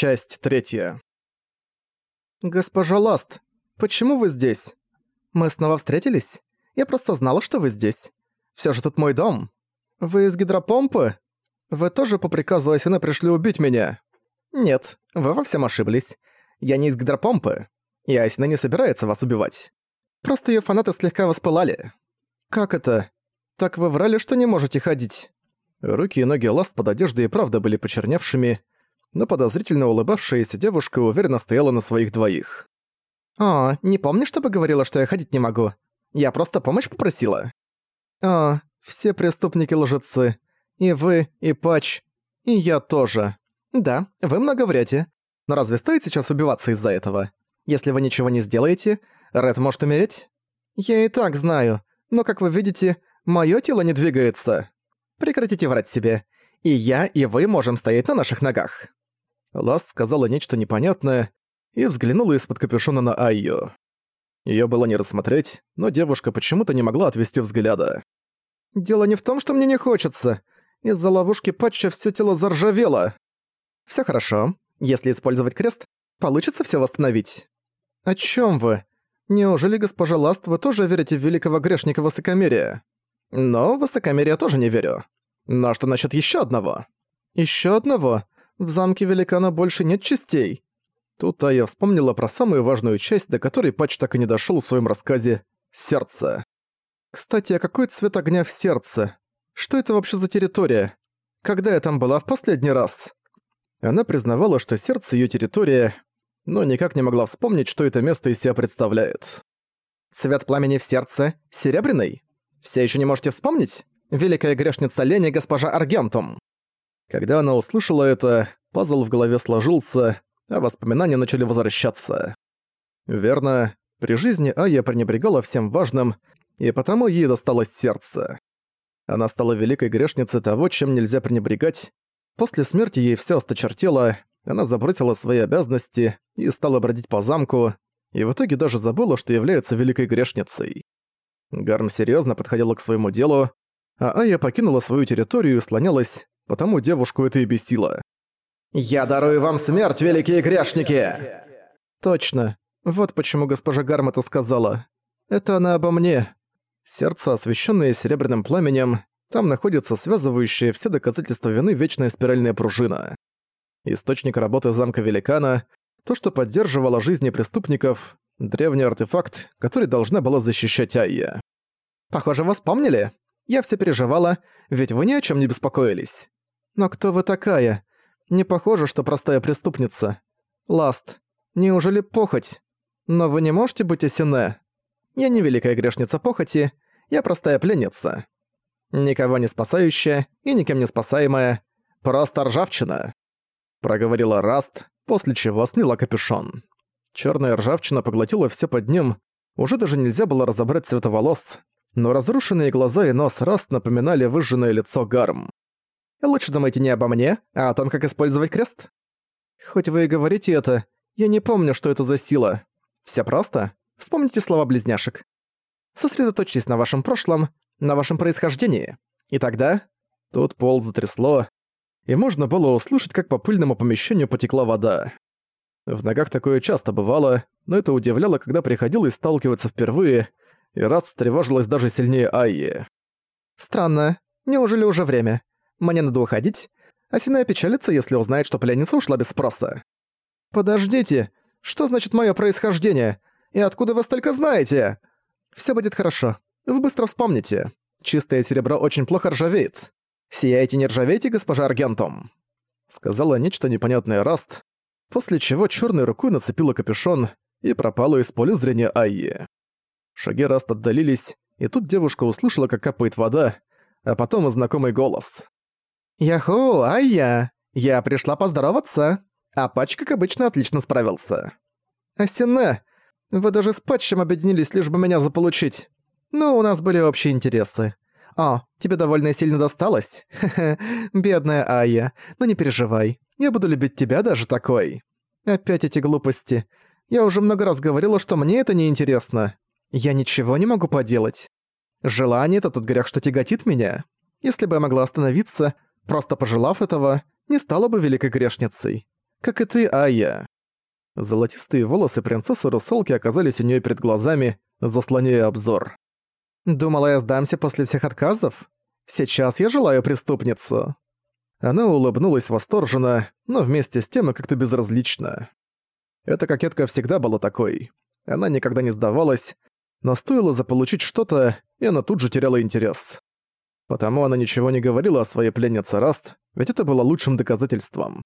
Часть третья. «Госпожа Ласт, почему вы здесь? Мы снова встретились? Я просто знала, что вы здесь. Всё же тут мой дом. Вы из гидропомпы? Вы тоже по приказу Асины пришли убить меня?» «Нет, вы во всем ошиблись. Я не из гидропомпы, и Асина не собирается вас убивать. Просто её фанаты слегка воспылали». «Как это? Так вы врали, что не можете ходить?» Руки и ноги Ласт под одеждой и правда были почерневшими, но подозрительно улыбавшаяся девушка уверенно стояла на своих двоих. «О, не помню, чтобы говорила, что я ходить не могу. Я просто помощь попросила». «О, все преступники лжецы. И вы, и Патч, и я тоже. Да, вы много врете. Но разве стоит сейчас убиваться из-за этого? Если вы ничего не сделаете, Ред может умереть? Я и так знаю, но, как вы видите, моё тело не двигается. Прекратите врать себе. И я, и вы можем стоять на наших ногах. Лас сказала нечто непонятное и взглянула из-под капюшона на Айо. Её было не рассмотреть, но девушка почему-то не могла отвести взгляда. «Дело не в том, что мне не хочется. Из-за ловушки патча всё тело заржавело. Всё хорошо. Если использовать крест, получится всё восстановить». «О чём вы? Неужели, госпожа Ласт, вы тоже верите в великого грешника высокомерия?» «Но в тоже не верю. Но что насчёт ещё одного?» «Ещё одного? В замке великана больше нет частей. Тут Ая вспомнила про самую важную часть, до которой Патч так и не дошёл в своём рассказе «Сердце». Кстати, а какой цвет огня в сердце? Что это вообще за территория? Когда я там была в последний раз? Она признавала, что сердце её территория, но никак не могла вспомнить, что это место из себя представляет. Цвет пламени в сердце серебряный? Все ещё не можете вспомнить? Великая грешница Лени госпожа Аргентум. Когда она услышала это, пазл в голове сложился, а воспоминания начали возвращаться. Верно, при жизни Ая пренебрегала всем важным, и потому ей досталось сердце. Она стала великой грешницей того, чем нельзя пренебрегать. После смерти ей всё осточертело, она забросила свои обязанности и стала бродить по замку, и в итоге даже забыла, что является великой грешницей. Гарм серьёзно подходила к своему делу, а Ая покинула свою территорию и слонялась, потому девушку это и бесило. «Я дарую вам смерть, великие грешники!» «Точно. Вот почему госпожа Гарм это сказала. Это она обо мне». Сердце, освещенное серебряным пламенем, там находится связывающая все доказательства вины вечная спиральная пружина. Источник работы замка Великана, то, что поддерживало жизни преступников, древний артефакт, который должна была защищать Айя. «Похоже, вас помнили? Я все переживала, ведь вы ни о чем не беспокоились. Но кто вы такая? Не похоже, что простая преступница. Ласт, неужели похоть? Но вы не можете быть Асине? Я не великая грешница похоти, я простая пленница. Никого не спасающая и никем не спасаемая. Просто ржавчина. Проговорила Раст, после чего сняла капюшон. Черная ржавчина поглотила все под ним, уже даже нельзя было разобрать цвет волос, но разрушенные глаза и нос Раст напоминали выжженное лицо Гарм. Лучше думайте не обо мне, а о том, как использовать крест. Хоть вы и говорите это, я не помню, что это за сила. Все просто. Вспомните слова близняшек. Сосредоточьтесь на вашем прошлом, на вашем происхождении. И тогда... Тут пол затрясло, и можно было услышать, как по пыльному помещению потекла вода. В ногах такое часто бывало, но это удивляло, когда приходилось сталкиваться впервые, и раз встревожилась даже сильнее Айи. «Странно. Неужели уже время? Мне надо уходить. Асина печалится, если узнает, что пленница ушла без спроса. Подождите, что значит мое происхождение? И откуда вы столько знаете? Все будет хорошо. Вы быстро вспомните. Чистое серебро очень плохо ржавеет. Сияйте не ржавейте, госпожа Аргентум. Сказала нечто непонятное Раст, после чего черной рукой нацепила капюшон и пропала из поля зрения Айи. Шаги Раст отдалились, и тут девушка услышала, как капает вода, а потом и знакомый голос. «Яху, ай я! Я пришла поздороваться, а Патч, как обычно, отлично справился». «Асине, вы даже с Патчем объединились, лишь бы меня заполучить. Ну, у нас были общие интересы. О, тебе довольно сильно досталось? Хе-хе, бедная Ая, но не переживай, я буду любить тебя даже такой. Опять эти глупости. Я уже много раз говорила, что мне это не интересно. Я ничего не могу поделать. Желание — это тот грех, что тяготит меня. Если бы я могла остановиться, Просто пожелав этого, не стала бы великой грешницей. как и ты, Айя». Золотистые волосы принцессы-русалки оказались у нее перед глазами, заслоняя обзор. «Думала, я сдамся после всех отказов? Сейчас я желаю преступницу». Она улыбнулась восторженно, но вместе с тем и как-то безразлично. Эта кокетка всегда была такой. Она никогда не сдавалась, но стоило заполучить что-то, и она тут же теряла интерес. Потому она ничего не говорила о своей пленнице Раст, ведь это было лучшим доказательством.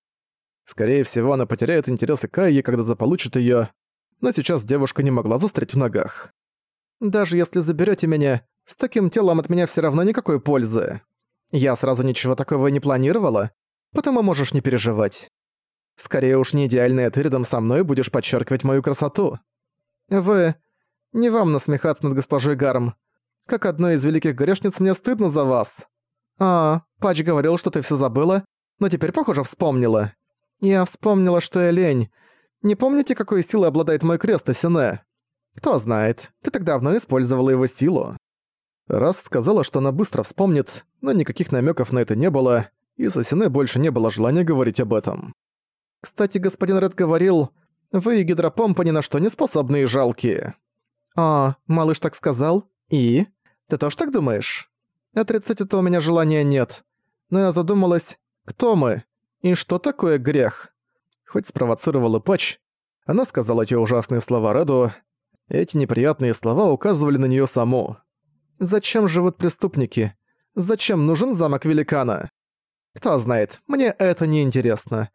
Скорее всего, она потеряет интересы к Кайе, когда заполучит её, но сейчас девушка не могла застрять в ногах. «Даже если заберёте меня, с таким телом от меня всё равно никакой пользы. Я сразу ничего такого не планировала, потому можешь не переживать. Скорее уж не идеальный ты рядом со мной будешь подчеркивать мою красоту. Вы... Не вам насмехаться над госпожой Гарм. Как одной из великих грешниц мне стыдно за вас. А, Пач говорил, что ты всё забыла, но теперь, похоже, вспомнила. Я вспомнила, что я лень. Не помните, какой силой обладает мой крест, Асине? Кто знает, ты так давно использовала его силу. Раз сказала, что она быстро вспомнит, но никаких намеков на это не было, и с Асине больше не было желания говорить об этом. Кстати, господин Ред говорил, вы и гидропомпа ни на что не способны и жалкие. А, малыш так сказал? И? Ты тоже так думаешь? Отрицать это у меня желания нет. Но я задумалась, кто мы? И что такое грех? Хоть спровоцировала Патч, она сказала эти ужасные слова Реду. Эти неприятные слова указывали на неё саму. «Зачем живут преступники? Зачем нужен замок великана? Кто знает, мне это не интересно.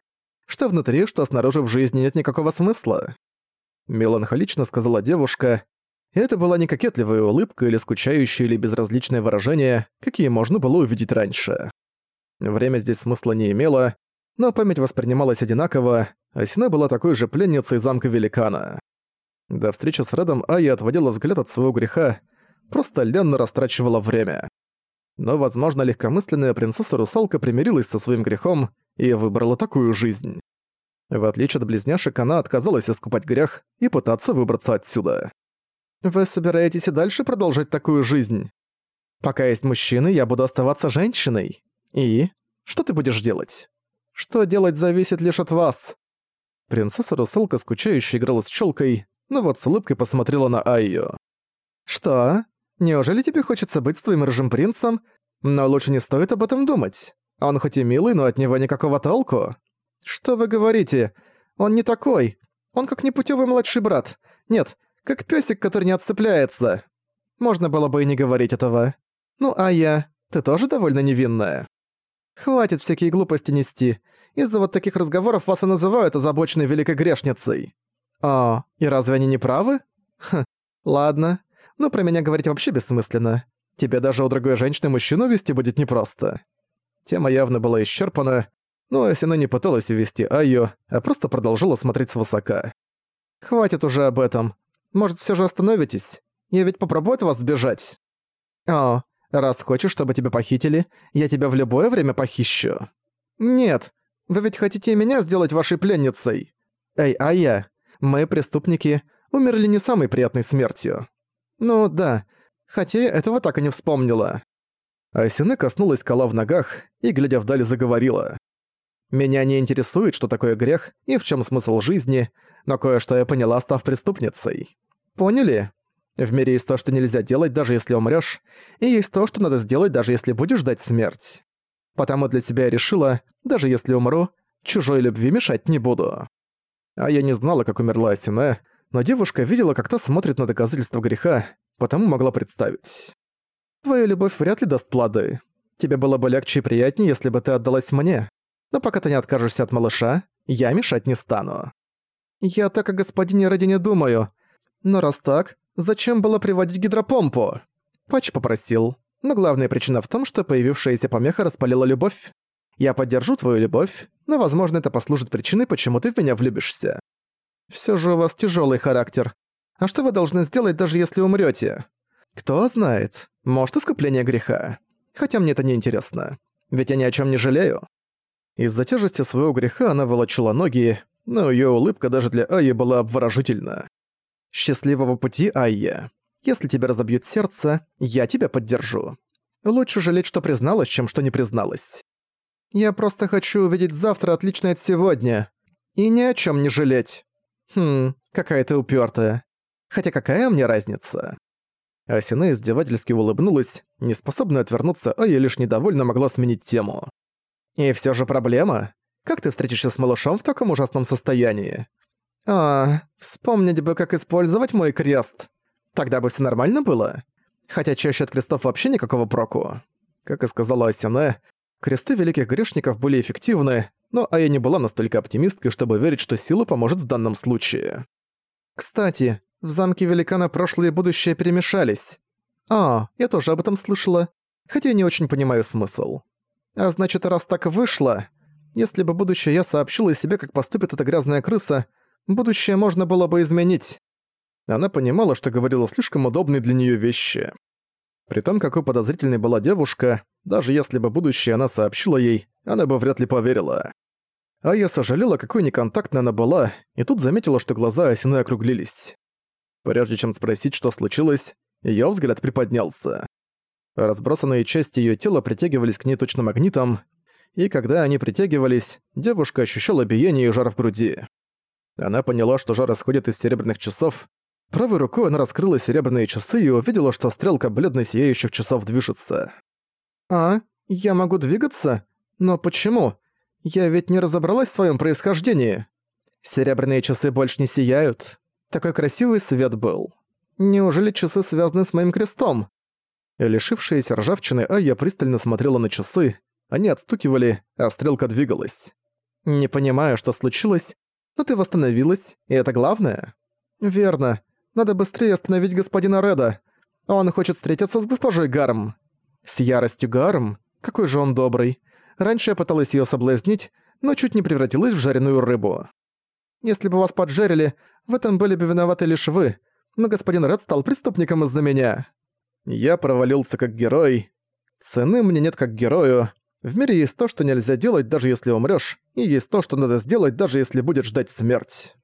Что внутри, что снаружи в жизни нет никакого смысла». Меланхолично сказала девушка. Это была не кокетливая улыбка или скучающее или безразличное выражение, какие можно было увидеть раньше. Время здесь смысла не имело, но память воспринималась одинаково, а Сина была такой же пленницей замка Великана. До встречи с Редом Ая отводила взгляд от своего греха, просто ленно растрачивала время. Но, возможно, легкомысленная принцесса-русалка примирилась со своим грехом и выбрала такую жизнь. В отличие от близняшек, она отказалась искупать грех и пытаться выбраться отсюда. «Вы собираетесь и дальше продолжать такую жизнь? Пока есть мужчины, я буду оставаться женщиной. И? Что ты будешь делать?» Что делать зависит лишь от вас. Принцесса-русалка скучающе играла с челкой, но вот с улыбкой посмотрела на Айю. «Что? Неужели тебе хочется быть с твоим рыжим принцем? Но лучше не стоит об этом думать. Он хоть и милый, но от него никакого толку. Что вы говорите? Он не такой. Он как непутевый младший брат. Нет, как песик, который не отцепляется. Можно было бы и не говорить этого. Ну, а я... Ты тоже довольно невинная. Хватит всякие глупости нести. Из-за вот таких разговоров вас и называют озабоченной великой грешницей. А, и разве они не правы? Хм, ладно. Но про меня говорить вообще бессмысленно. Тебе даже у другой женщины мужчину вести будет непросто. Тема явно была исчерпана, но Асина не пыталась увести Айо, а просто продолжила смотреть свысока. «Хватит уже об этом. Может, все же остановитесь? Я ведь попробую от вас сбежать». «О, раз хочешь, чтобы тебя похитили, я тебя в любое время похищу». «Нет, вы ведь хотите меня сделать вашей пленницей? Эй, а я? Мы, преступники, умерли не самой приятной смертью. Ну да, хотя я этого так и не вспомнила. Асине коснулась кола в ногах и, глядя вдали, заговорила. «Меня не интересует, что такое грех и в чем смысл жизни, но кое-что я поняла, став преступницей. Поняли? В мире есть то, что нельзя делать, даже если умрёшь, и есть то, что надо сделать, даже если будешь ждать смерть. Потому для себя я решила, даже если умру, чужой любви мешать не буду. А я не знала, как умерла Асине, но девушка видела, как та смотрит на доказательства греха, потому могла представить. Твоя любовь вряд ли даст плоды. Тебе было бы легче и приятнее, если бы ты отдалась мне. Но пока ты не откажешься от малыша, я мешать не стану. Я так о господине ради не думаю. Но раз так, зачем было приводить гидропомпу? Пач попросил. Но главная причина в том, что появившаяся помеха распалила любовь. Я поддержу твою любовь, но, возможно, это послужит причиной, почему ты в меня влюбишься. Всё же у вас тяжёлый характер. А что вы должны сделать, даже если умрёте? Кто знает, может, искупление греха. Хотя мне это не интересно. Ведь я ни о чём не жалею. Из-за тяжести своего греха она волочила ноги, но её улыбка даже для Айи была обворожительна. «Счастливого пути, Айя!» Если тебе разобьют сердце, я тебя поддержу. Лучше жалеть, что призналась, чем что не призналась. Я просто хочу увидеть завтра отличное от сегодня. И ни о чем не жалеть. Хм, какая ты упертая. Хотя какая мне разница? Асина издевательски улыбнулась, неспособная отвернуться, а я лишь недовольно могла сменить тему. «И все же проблема? Как ты встретишься с малышом в таком ужасном состоянии?» «А, вспомнить бы, как использовать мой крест. Тогда бы все нормально было. Хотя чаще от крестов вообще никакого проку». Как и сказала Асине, кресты великих грешников были эффективны, но Ая не была настолько оптимисткой, чтобы верить, что сила поможет в данном случае. «Кстати, в замке великана прошлое и будущее перемешались. А, я тоже об этом слышала, хотя не очень понимаю смысл. А значит, раз так вышло, если бы будущее я сообщила себе, как поступит эта грязная крыса, будущее можно было бы изменить. Она понимала, что говорила слишком удобные для нее вещи. При том, какой подозрительной была девушка, даже если бы будущее она сообщила ей, она бы вряд ли поверила. А я сожалела, какой неконтактной она была, и тут заметила, что глаза Осины округлились. Прежде чем спросить, что случилось, её взгляд приподнялся. Разбросанные части её тела притягивались к ней точно магнитом, и когда они притягивались, девушка ощущала биение и жар в груди. Она поняла, что жар исходит из серебряных часов. Правой рукой она раскрыла серебряные часы и увидела, что стрелка бледно-сияющих часов движется. «А, я могу двигаться? Но почему? Я ведь не разобралась в своём происхождении. Серебряные часы больше не сияют. Такой красивый свет был. Неужели часы связаны с моим крестом? Лишившаяся ржавчины Айя пристально смотрела на часы. Они отстукивали, а стрелка двигалась. Не понимаю, что случилось, но ты восстановилась, и это главное. Верно. Надо быстрее остановить господина Реда. Он хочет встретиться с госпожой Гарм. С яростью Гарм? Какой же он добрый. Раньше я пыталась её соблазнить, но чуть не превратилась в жареную рыбу. Если бы вас поджарили, в этом были бы виноваты лишь вы, но господин Ред стал преступником из-за меня. Я провалился как герой. Цены мне нет как герою. В мире есть то, что нельзя делать, даже если умрёшь, и есть то, что надо сделать, даже если будет ждать смерть.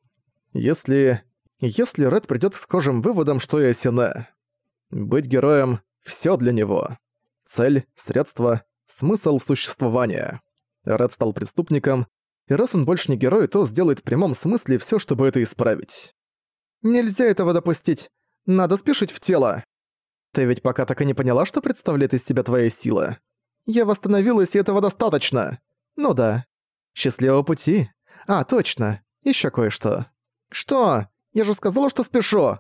Если... Если Ред придёт к схожим выводам, что и Асине. Быть героем — всё для него. Цель, средства, смысл существования. Ред стал преступником, и раз он больше не герой, то сделает в прямом смысле всё, чтобы это исправить. Нельзя этого допустить. Надо спешить в тело. Ты ведь пока так и не поняла, что представляет из себя твоя сила. Я восстановилась, и этого достаточно. Ну да. Счастливого пути. А, точно. Ещё кое-что. Что? Я же сказала, что спешу.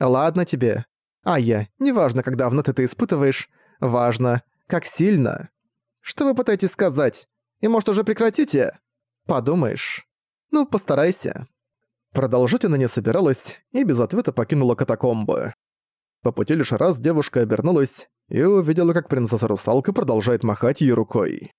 Ладно тебе. А я, неважно, как давно ты это испытываешь, важно, как сильно. Что вы пытаетесь сказать? И может уже прекратите? Подумаешь. Ну, постарайся. Продолжать она не собиралась и без ответа покинула катакомбы. По пути лишь раз девушка обернулась и увидела, как принцесса-русалка продолжает махать ей рукой.